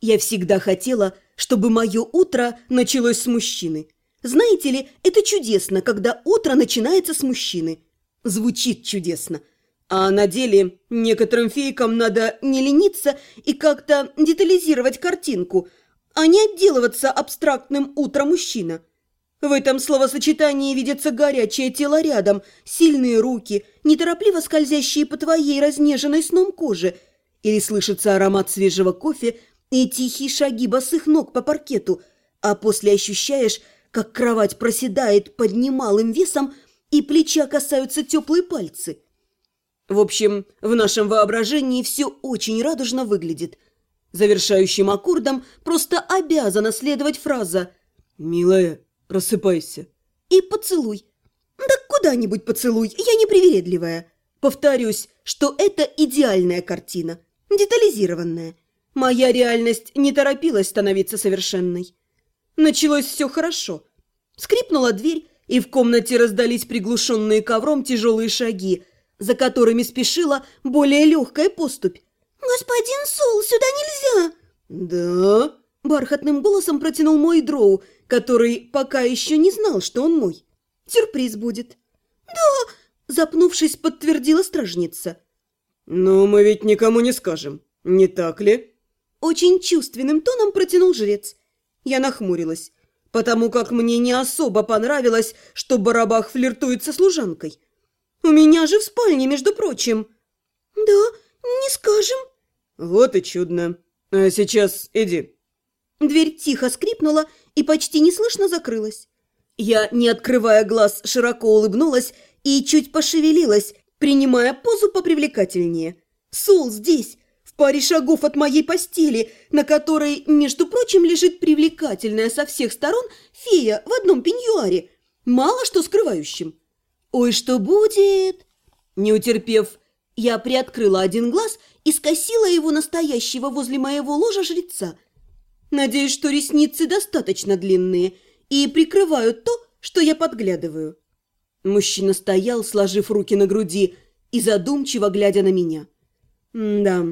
Я всегда хотела, чтобы мое утро началось с мужчины. Знаете ли, это чудесно, когда утро начинается с мужчины. Звучит чудесно. А на деле некоторым фейкам надо не лениться и как-то детализировать картинку, а не отделываться абстрактным утро мужчина. В этом словосочетании видится горячее тело рядом, сильные руки, неторопливо скользящие по твоей разнеженной сном коже, или слышится аромат свежего кофе и тихие шаги босых ног по паркету, а после ощущаешь, как кровать проседает под немалым весом и плеча касаются теплые пальцы. В общем, в нашем воображении все очень радужно выглядит. Завершающим аккордом просто обязана следовать фраза «Милая, просыпайся» и «поцелуй». Да куда-нибудь поцелуй, я не привередливая. Повторюсь, что это идеальная картина, детализированная. Моя реальность не торопилась становиться совершенной. Началось все хорошо. Скрипнула дверь, и в комнате раздались приглушенные ковром тяжелые шаги, за которыми спешила более легкая поступь. «Господин Сол, сюда нельзя!» «Да?» – бархатным голосом протянул мой дроу, который пока еще не знал, что он мой. «Сюрприз будет». «Да!» – запнувшись, подтвердила стражница. «Но мы ведь никому не скажем, не так ли?» Очень чувственным тоном протянул жрец. Я нахмурилась, потому как мне не особо понравилось, что Барабах флиртует со служанкой. У меня же в спальне, между прочим. Да, не скажем. Вот и чудно. А сейчас иди. Дверь тихо скрипнула и почти неслышно закрылась. Я, не открывая глаз, широко улыбнулась и чуть пошевелилась, принимая позу попривлекательнее. Сол здесь, паре шагов от моей постели, на которой, между прочим, лежит привлекательная со всех сторон фея в одном пеньюаре, мало что скрывающим. «Ой, что будет?» Не утерпев, я приоткрыла один глаз и скосила его настоящего возле моего ложа жреца. Надеюсь, что ресницы достаточно длинные и прикрывают то, что я подглядываю. Мужчина стоял, сложив руки на груди и задумчиво глядя на меня. да,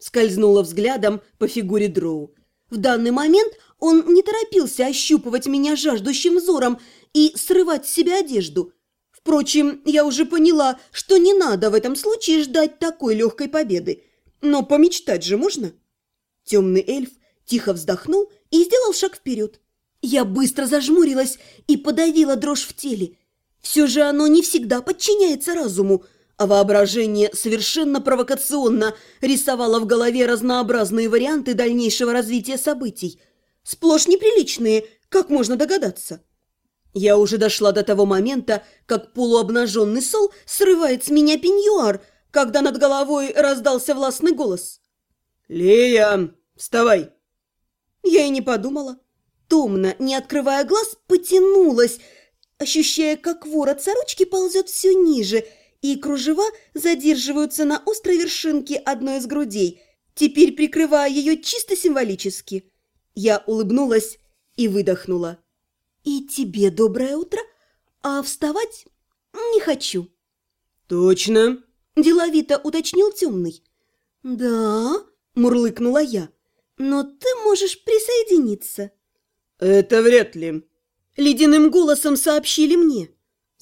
Скользнула взглядом по фигуре Дроу. В данный момент он не торопился ощупывать меня жаждущим взором и срывать с себя одежду. Впрочем, я уже поняла, что не надо в этом случае ждать такой легкой победы. Но помечтать же можно. Темный эльф тихо вздохнул и сделал шаг вперед. Я быстро зажмурилась и подавила дрожь в теле. Все же оно не всегда подчиняется разуму, а воображение совершенно провокационно рисовало в голове разнообразные варианты дальнейшего развития событий. Сплошь неприличные, как можно догадаться. Я уже дошла до того момента, как полуобнаженный сол срывает с меня пеньюар, когда над головой раздался властный голос. «Лея, вставай!» Я и не подумала. Томно, не открывая глаз, потянулась, ощущая, как ворот сорочки ползет все ниже – и кружева задерживаются на острой вершинке одной из грудей, теперь прикрывая ее чисто символически. Я улыбнулась и выдохнула. «И тебе доброе утро, а вставать не хочу». «Точно?» – деловито уточнил темный. «Да», – мурлыкнула я, – «но ты можешь присоединиться». «Это вряд ли», – ледяным голосом сообщили мне.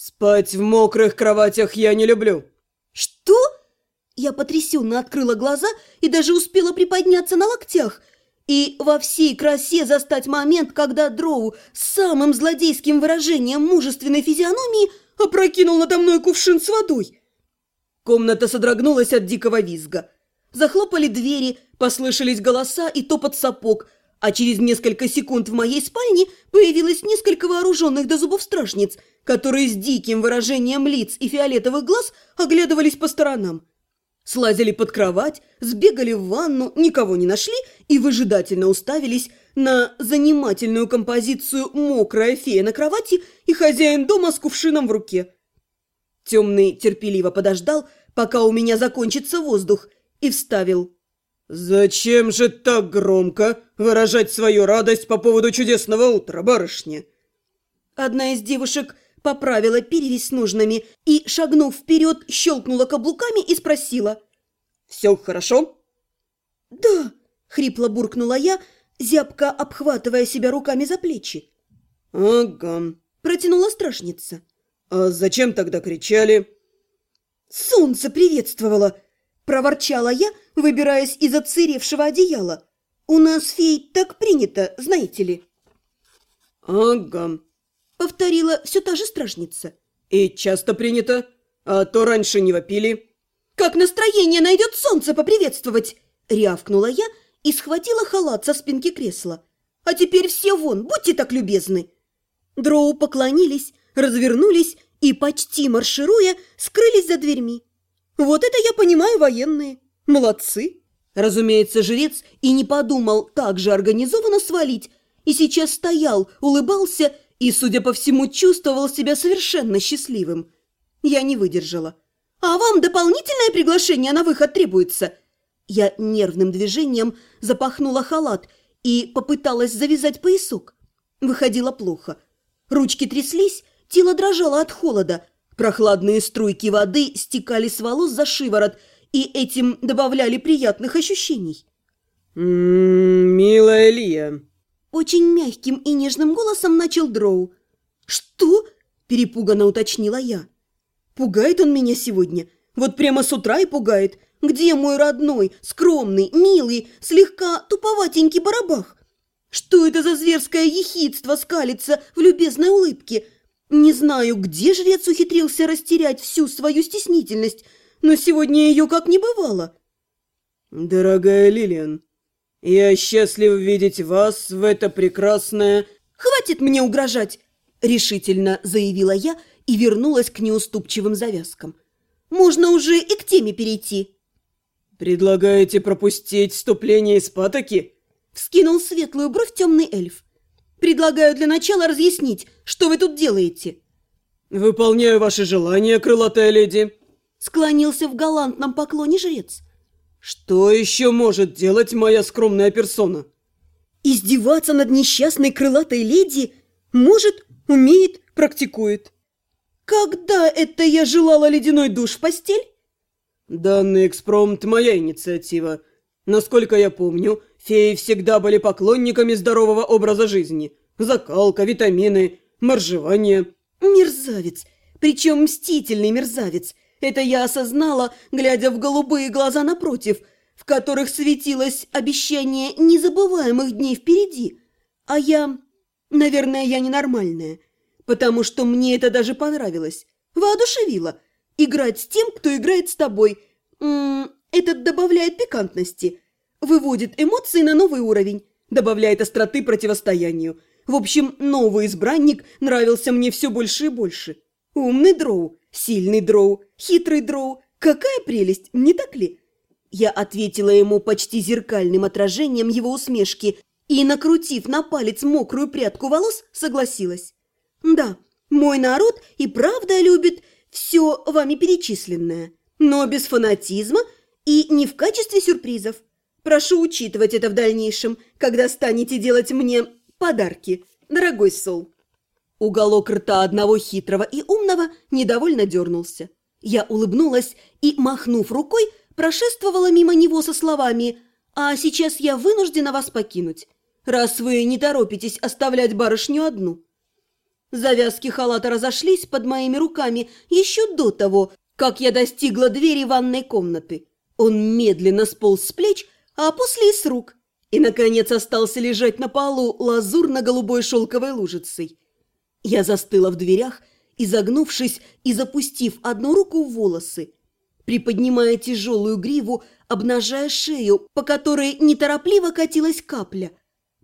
«Спать в мокрых кроватях я не люблю». «Что?» Я потрясенно открыла глаза и даже успела приподняться на локтях и во всей красе застать момент, когда Дроу с самым злодейским выражением мужественной физиономии опрокинул надо мной кувшин с водой. Комната содрогнулась от дикого визга. Захлопали двери, послышались голоса и топот сапог – а через несколько секунд в моей спальне появилось несколько вооруженных до зубов стражниц, которые с диким выражением лиц и фиолетовых глаз оглядывались по сторонам. Слазили под кровать, сбегали в ванну, никого не нашли и выжидательно уставились на занимательную композицию «Мокрая фея на кровати» и хозяин дома с кувшином в руке. Темный терпеливо подождал, пока у меня закончится воздух, и вставил – «Зачем же так громко выражать свою радость по поводу чудесного утра, барышня?» Одна из девушек поправила перевязь с ножнами и, шагнув вперед, щелкнула каблуками и спросила. «Все хорошо?» «Да», Хрипло буркнула я, зябко обхватывая себя руками за плечи. «Ага. Протянула страшница. А зачем тогда кричали?» «Солнце приветствовало!» – проворчала я, выбираясь из отсыревшего одеяла. «У нас, фей, так принято, знаете ли». «Ага. Повторила все та же стражница. И часто принято? А то раньше не вопили». «Как настроение найдет солнце поприветствовать!» – рявкнула я и схватила халат со спинки кресла. «А теперь все вон, будьте так любезны!» Дроу поклонились, развернулись и, почти маршируя, скрылись за дверьми. «Вот это я понимаю военные! Молодцы!» Разумеется, жрец и не подумал так же организованно свалить, и сейчас стоял, улыбался и, судя по всему, чувствовал себя совершенно счастливым. Я не выдержала. «А вам дополнительное приглашение на выход требуется?» Я нервным движением запахнула халат и попыталась завязать поясок. Выходило плохо. Ручки тряслись, тело дрожало от холода. Прохладные струйки воды стекали с волос за шиворот и этим добавляли приятных ощущений. «М -м, «Милая Лия», очень мягким и нежным голосом начал Дроу. «Что?» – перепуганно уточнила я. «Пугает он меня сегодня. Вот прямо с утра и пугает. Где мой родной, скромный, милый, слегка туповатенький барабах? Что это за зверское ехидство скалится в любезной улыбке? Не знаю, где жрец ухитрился растерять всю свою стеснительность, но сегодня ее как не бывало». «Дорогая Лилиан, я счастлив видеть вас в это прекрасное...» «Хватит мне угрожать!» – решительно заявила я и вернулась к неуступчивым завязкам. «Можно уже и к теме перейти». «Предлагаете пропустить вступление из патоки?» – вскинул светлую бровь темный эльф. «Предлагаю для начала разъяснить, что вы тут делаете». «Выполняю ваше желание, крылатая леди», – склонился в галантном поклоне жрец. «Что еще может делать моя скромная персона?» «Издеваться над несчастной крылатой леди? Может, умеет, практикует». «Когда это я желала ледяной душ в постель?» «Данный экспромт – моя инициатива. Насколько я помню, феи всегда были поклонниками здорового образа жизни. Закалка, витамины, моржевание». «Мерзавец! Причем мстительный мерзавец!» Это я осознала, глядя в голубые глаза напротив, в которых светилось обещание незабываемых дней впереди. А я... Наверное, я ненормальная, потому что мне это даже понравилось. Воодушевило. Играть с тем, кто играет с тобой. М это добавляет пикантности, выводит эмоции на новый уровень, добавляет остроты противостоянию. В общем, новый избранник нравился мне все больше и больше. Умный дроу, сильный дроу, хитрый дроу. Какая прелесть, не так ли? Я ответила ему почти зеркальным отражением его усмешки и, накрутив на палец мокрую прядку волос, согласилась. Да, мой народ и правда любит все вами перечисленное, но без фанатизма и не в качестве сюрпризов. Прошу учитывать это в дальнейшем, когда станете делать мне подарки, дорогой Сол. Уголок рта одного хитрого и умного недовольно дернулся. Я улыбнулась и, махнув рукой, прошествовала мимо него со словами «А сейчас я вынуждена вас покинуть, раз вы не торопитесь оставлять барышню одну». Завязки халата разошлись под моими руками еще до того, как я достигла двери ванной комнаты. Он медленно сполз с плеч, а после и с рук, и, наконец, остался лежать на полу лазурно-голубой шелковой лужицей. Я застыла в дверях, изогнувшись и запустив одну руку в волосы, приподнимая тяжелую гриву, обнажая шею, по которой неторопливо катилась капля.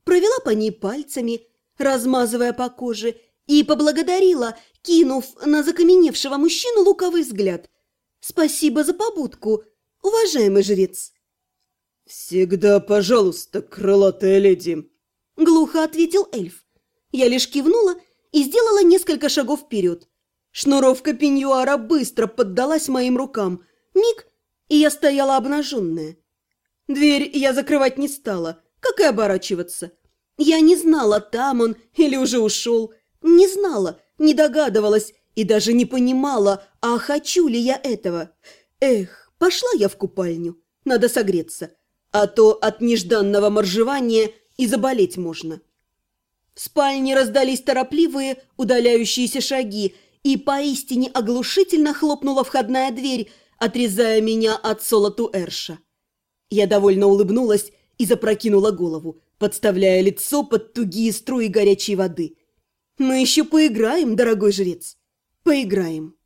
Провела по ней пальцами, размазывая по коже, и поблагодарила, кинув на закаменевшего мужчину луковый взгляд. «Спасибо за побудку, уважаемый жрец!» «Всегда пожалуйста, крылатая леди!» Глухо ответил эльф. Я лишь кивнула и сделала несколько шагов вперед. Шнуровка пеньюара быстро поддалась моим рукам. Миг, и я стояла обнаженная. Дверь я закрывать не стала, как и оборачиваться. Я не знала, там он или уже ушел. Не знала, не догадывалась и даже не понимала, а хочу ли я этого. Эх, пошла я в купальню, надо согреться. а то от нежданного моржевания и заболеть можно. В спальне раздались торопливые, удаляющиеся шаги, и поистине оглушительно хлопнула входная дверь, отрезая меня от Солоту Эрша. Я довольно улыбнулась и запрокинула голову, подставляя лицо под тугие струи горячей воды. «Мы еще поиграем, дорогой жрец, поиграем».